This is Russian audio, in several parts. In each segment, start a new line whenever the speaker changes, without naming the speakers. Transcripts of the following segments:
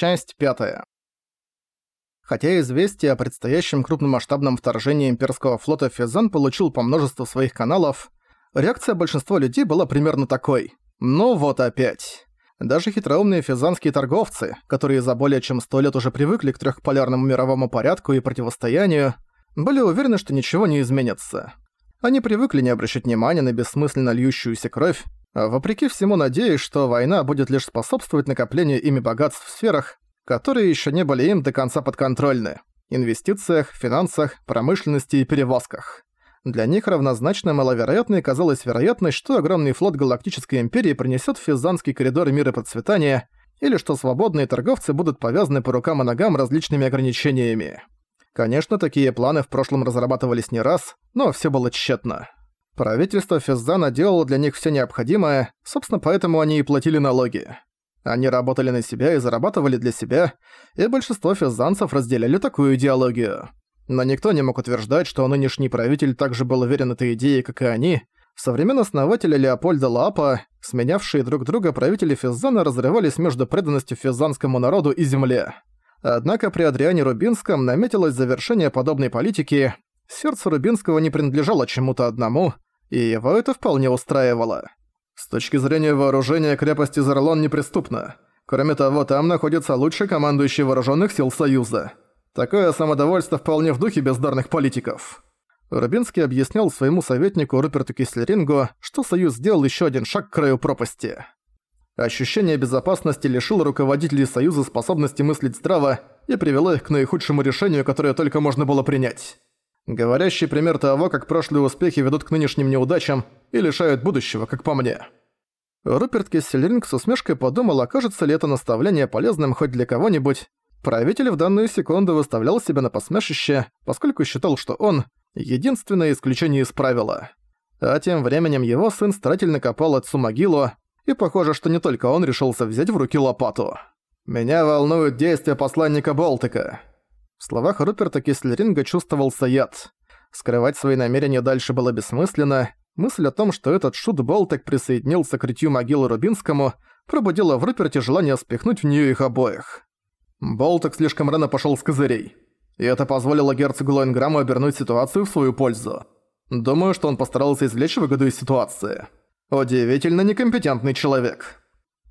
Часть пятая. Хотя известие о предстоящем крупномасштабном вторжении имперского флота Физан получил по множеству своих каналов, реакция большинства людей была примерно такой. Ну вот опять. Даже хитроумные физанские торговцы, которые за более чем сто лет уже привыкли к трехполярному мировому порядку и противостоянию, были уверены, что ничего не изменится. Они привыкли не обращать внимания на бессмысленно льющуюся кровь, вопреки всему надеясь, что война будет лишь способствовать накоплению ими богатств в сферах, которые еще не были им до конца подконтрольны – инвестициях, финансах, промышленности и перевозках. Для них равнозначно маловероятной казалась вероятность, что огромный флот Галактической Империи принесет в Физанский коридор мира процветания, или что свободные торговцы будут повязаны по рукам и ногам различными ограничениями. Конечно, такие планы в прошлом разрабатывались не раз, но все было тщетно. Правительство Физзана делало для них все необходимое, собственно, поэтому они и платили налоги. Они работали на себя и зарабатывали для себя, и большинство физзанцев разделяли такую идеологию. Но никто не мог утверждать, что нынешний правитель также был уверен этой идее, как и они. Со времен Леопольда Лапа, сменявшие друг друга правители Физзана разрывались между преданностью физзанскому народу и земле. Однако при Адриане Рубинском наметилось завершение подобной политики, сердце Рубинского не принадлежало чему-то одному, и его это вполне устраивало. С точки зрения вооружения крепости Зарлон неприступна. Кроме того, там находится лучший командующий вооруженных сил Союза. Такое самодовольство вполне в духе бездарных политиков. Рубинский объяснял своему советнику Руперту Кислерингу, что Союз сделал еще один шаг к краю пропасти. Ощущение безопасности лишило руководителей Союза способности мыслить здраво и привело их к наихудшему решению, которое только можно было принять. Говорящий пример того, как прошлые успехи ведут к нынешним неудачам и лишают будущего, как по мне. Руперт Кессельринг с усмешкой подумал, окажется ли это наставление полезным хоть для кого-нибудь. Правитель в данную секунду выставлял себя на посмешище, поскольку считал, что он — единственное исключение из правила. А тем временем его сын старательно копал отцу могилу, и похоже, что не только он решился взять в руки лопату. «Меня волнуют действия посланника Болтика». В словах Руперта Кислеринга чувствовался яд. Скрывать свои намерения дальше было бессмысленно. Мысль о том, что этот шут Болтик присоединился к рытью могилы Рубинскому, пробудила в Руперте желание спихнуть в нее их обоих. Болтик слишком рано пошел с козырей. И это позволило герцогу Лоинграмму обернуть ситуацию в свою пользу. Думаю, что он постарался извлечь выгоду из ситуации. Удивительно некомпетентный человек.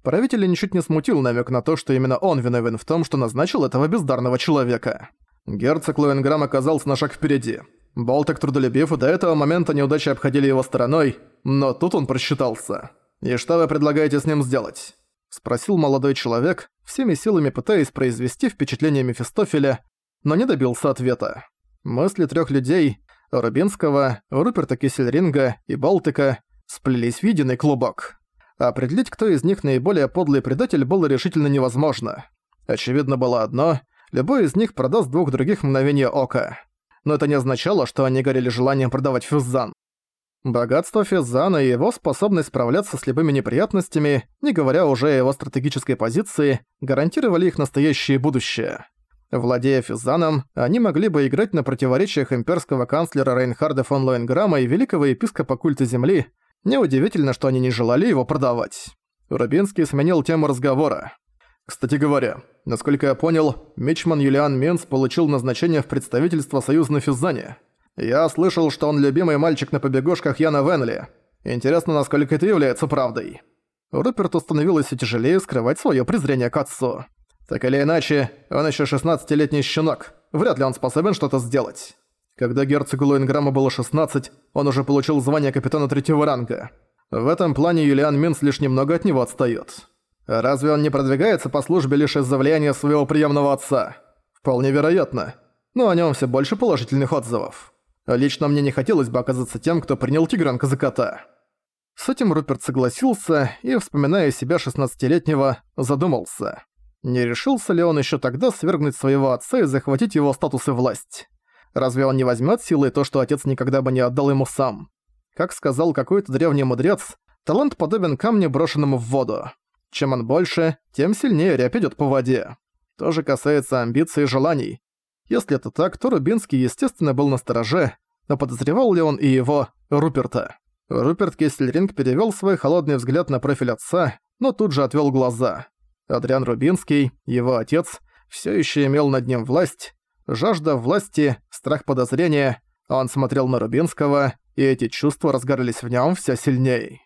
Правителя ничуть не смутил намек на то, что именно он виновен в том, что назначил этого бездарного человека. Герцог Лоенграм оказался на шаг впереди. Болтек трудолюбив, и до этого момента неудачи обходили его стороной, но тут он просчитался. «И что вы предлагаете с ним сделать?» Спросил молодой человек, всеми силами пытаясь произвести впечатление Мефистофеля, но не добился ответа. Мысли трех людей – Рубинского, Руперта Киссельринга и Балтика сплелись в единый клубок. Определить, кто из них наиболее подлый предатель, было решительно невозможно. Очевидно было одно – любой из них продаст двух других мгновения ока. Но это не означало, что они горели желанием продавать Фюззан. Богатство Физзана и его способность справляться с любыми неприятностями, не говоря уже о его стратегической позиции, гарантировали их настоящее будущее. Владея Физаном, они могли бы играть на противоречиях имперского канцлера Рейнхарда фон Лоенграмма и великого епископа культа Земли, Неудивительно, что они не желали его продавать. Рубинский сменил тему разговора. Кстати говоря, насколько я понял, Мичман Юлиан Менц получил назначение в представительство Союза на Физзане. Я слышал, что он любимый мальчик на побегушках Яна Венли. Интересно, насколько это является правдой. Руперту становилось тяжелее скрывать свое презрение к отцу. Так или иначе, он еще 16-летний щенок. Вряд ли он способен что-то сделать. Когда герцогу Лоинграмма было 16, он уже получил звание капитана третьего ранга. В этом плане Юлиан Минц лишь немного от него отстаёт. Разве он не продвигается по службе лишь из-за влияния своего приемного отца? Вполне вероятно. Но о нем все больше положительных отзывов. Лично мне не хотелось бы оказаться тем, кто принял тигранка за кота. С этим Руперт согласился и, вспоминая себя 16-летнего, задумался. Не решился ли он еще тогда свергнуть своего отца и захватить его статус и власть? Разве он не возьмет силой то, что отец никогда бы не отдал ему сам? Как сказал какой-то древний мудрец, талант подобен камню, брошенному в воду. Чем он больше, тем сильнее рябь идёт по воде. То же касается амбиций и желаний. Если это так, то Рубинский, естественно, был на стороже, но подозревал ли он и его, Руперта? Руперт Кессельринг перевёл свой холодный взгляд на профиль отца, но тут же отвёл глаза. Адриан Рубинский, его отец, все еще имел над ним власть, жажда власти, страх подозрения. Он смотрел на Рубинского, и эти чувства разгорались в нем все сильней.